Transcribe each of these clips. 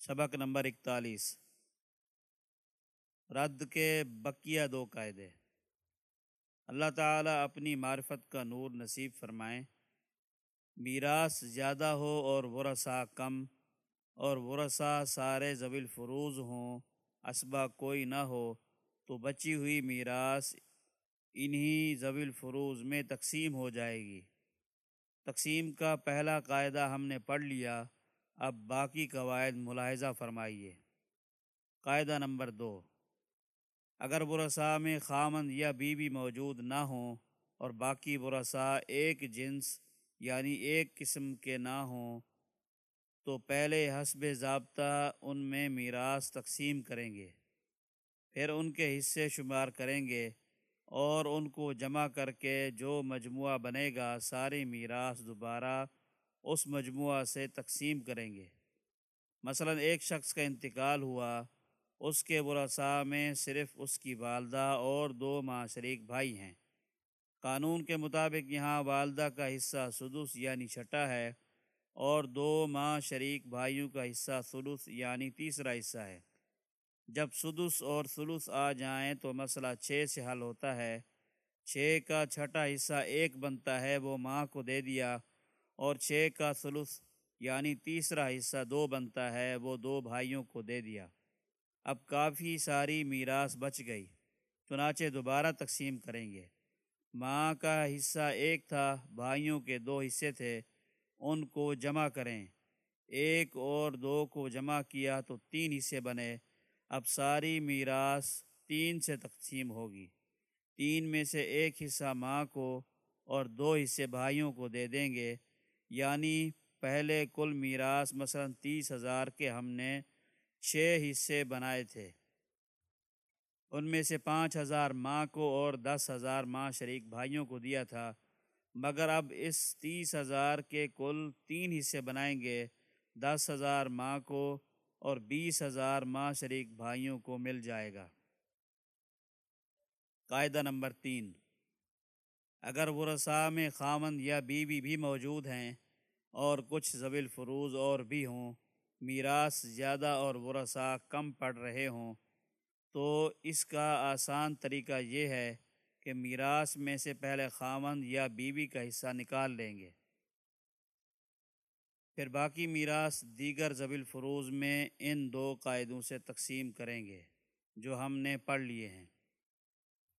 سبق نمبر اکتالیس۔ رد کے بقیہ دو قاعدے۔ اللہ تعالیٰ اپنی معرفت کا نور نصیب فرمائیں۔ میراث زیادہ ہو اور ورثہ کم، اور ورثہ سارے زبی فروز ہوں اسبا کوئی نہ ہو، تو بچی ہوئی میراث انہی زبی الفروز میں تقسیم ہو جائے گی۔ تقسیم کا پہلا قاعدہ ہم نے پڑھ لیا۔ اب باقی قواعد ملاحظہ فرمائیے۔ قاعدہ نمبر دو۔ اگر برسا میں خامند یا بیوی موجود نہ ہوں اور باقی برسا ایک جنس یعنی ایک قسم کے نہ ہوں، تو پہلے حسب ضابطہ ان میں میراث تقسیم کریں گے۔ پھر ان کے حصے شمار کریں گے اور ان کو جمع کر کے جو مجموعہ بنے گا ساری میراث دوبارہ اس مجموعہ سے تقسیم کریں گے۔ مثلا ایک شخص کا انتقال ہوا، اس کے ورثاء میں صرف اس کی والدہ اور دو ماں شریک بھائی ہیں۔ قانون کے مطابق یہاں والدہ کا حصہ سدس یعنی چھٹا ہے اور دو ماں شریک بھائیوں کا حصہ سلوس یعنی تیسرا حصہ ہے۔ جب سدس اور سلوس آ جائیں تو مسئلہ چھ سے حل ہوتا ہے۔ چھ کا چھٹا حصہ ایک بنتا ہے، وہ ماں کو دے دیا۔ اور چھ کا ثلث یعنی تیسرا حصہ دو بنتا ہے، وہ دو بھائیوں کو دے دیا۔ اب کافی ساری میراث بچ گئی، چنانچہ دوبارہ تقسیم کریں گے۔ ماں کا حصہ ایک تھا، بھائیوں کے دو حصے تھے، ان کو جمع کریں۔ ایک اور دو کو جمع کیا تو تین حصے بنے۔ اب ساری میراث تین سے تقسیم ہوگی۔ تین میں سے ایک حصہ ماں کو اور دو حصے بھائیوں کو دے دیں گے۔ یعنی پہلے کل میراث مثلا تیس ہزار کے ہم نے چھ حصے بنائے تھے۔ ان میں سے پانچ ہزار ماں کو اور دس ہزار ماں شریک بھائیوں کو دیا تھا۔ مگر اب اس تیس ہزار کے کل تین حصے بنائیں گے۔ دس ہزار ماں کو اور بیس ہزار ماں شریک بھائیوں کو مل جائے گا۔ قاعدہ نمبر تین۔ اگر ورثاء میں خامند یا بیوی بھی موجود ہیں اور کچھ زبیل فروز اور بھی ہوں۔ میراث زیادہ اور ورثاء کم پڑ رہے ہوں۔ تو اس کا آسان طریقہ یہ ہے کہ میراث میں سے پہلے خامند یا بیوی کا حصہ نکال لیں گے۔ پھر باقی میراث دیگر زبیل فروز میں ان دو قاعدوں سے تقسیم کریں گے جو ہم نے پڑھ لیے ہیں۔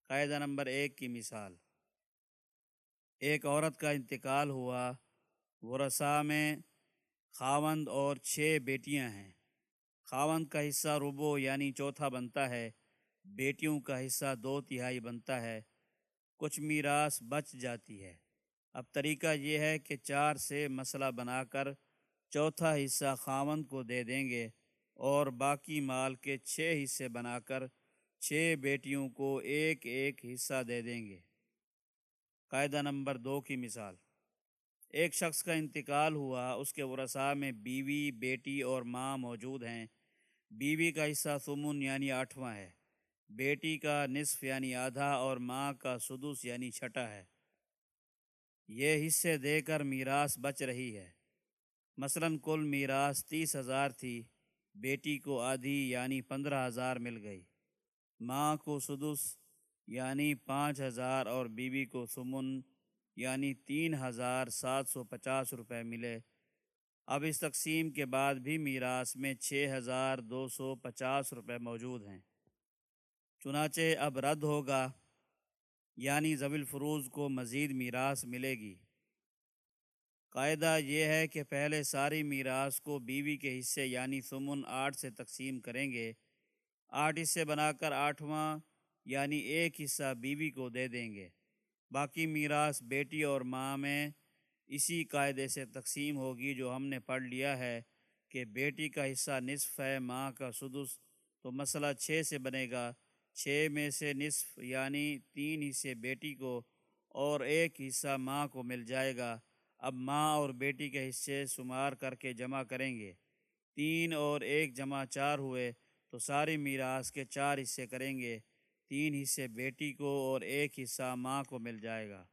قاعدہ نمبر ایک کی مثال۔ ایک عورت کا انتقال ہوا ورثاء میں خاوند اور چھ بیٹیاں ہیں۔ خاوند کا حصہ ربو یعنی چوتھا بنتا ہے، بیٹیوں کا حصہ دو تہائی بنتا ہے۔ کچھ میراث بچ جاتی ہے۔ اب طریقہ یہ ہے کہ چار سے مسئلہ بنا کر چوتھا حصہ خاوند کو دے دیں گے اور باقی مال کے چھ حصے بنا کر چھ بیٹیوں کو ایک ایک حصہ دے دیں گے۔ قاعدہ نمبر دو کی مثال۔ ایک شخص کا انتقال ہوا، اس کے ورثاء میں بیوی، بیٹی اور ماں موجود ہیں۔ بیوی کا حصہ سمن یعنی آٹھواں ہے، بیٹی کا نصف یعنی آدھا اور ماں کا سدس یعنی چھٹا ہے۔ یہ حصے دے کر میراث بچ رہی ہے۔ مثلا کل میراث تیس ہزار تھی، بیٹی کو آدھی یعنی پندرہ ہزار مل گئی۔ ماں کو سدس یعنی پانچ ہزار اور بیوی کو سمن یعنی تین ہزار سات سو پچاس روپے ملے۔ اب اس تقسیم کے بعد بھی میراث میں چھ ہزار دو سو پچاس روپے موجود ہیں۔ چنانچہ اب رد ہوگا یعنی زبی الفروز کو مزید میراث ملے گی۔ قاعدہ یہ ہے کہ پہلے ساری میراث کو بیوی کے حصے یعنی سمن آٹھ سے تقسیم کریں گے۔ آٹھ حصے بنا کر آٹھواں یعنی ایک حصہ بیوی کو دے دیں گے۔ باقی میراث بیٹی اور ماں میں اسی قاعدے سے تقسیم ہوگی جو ہم نے پڑھ لیا ہے کہ بیٹی کا حصہ نصف ہے، ماں کا سدس۔ تو مسئلہ چھ سے بنے گا۔ چھ میں سے نصف یعنی تین حصے بیٹی کو اور ایک حصہ ماں کو مل جائے گا۔ اب ماں اور بیٹی کے حصے شمار کر کے جمع کریں گے۔ تین اور ایک جمع چار ہوئے تو ساری میراث کے چار حصے کریں گے۔ تین حصے بیٹی کو اور ایک حصہ ماں کو مل جائے گا۔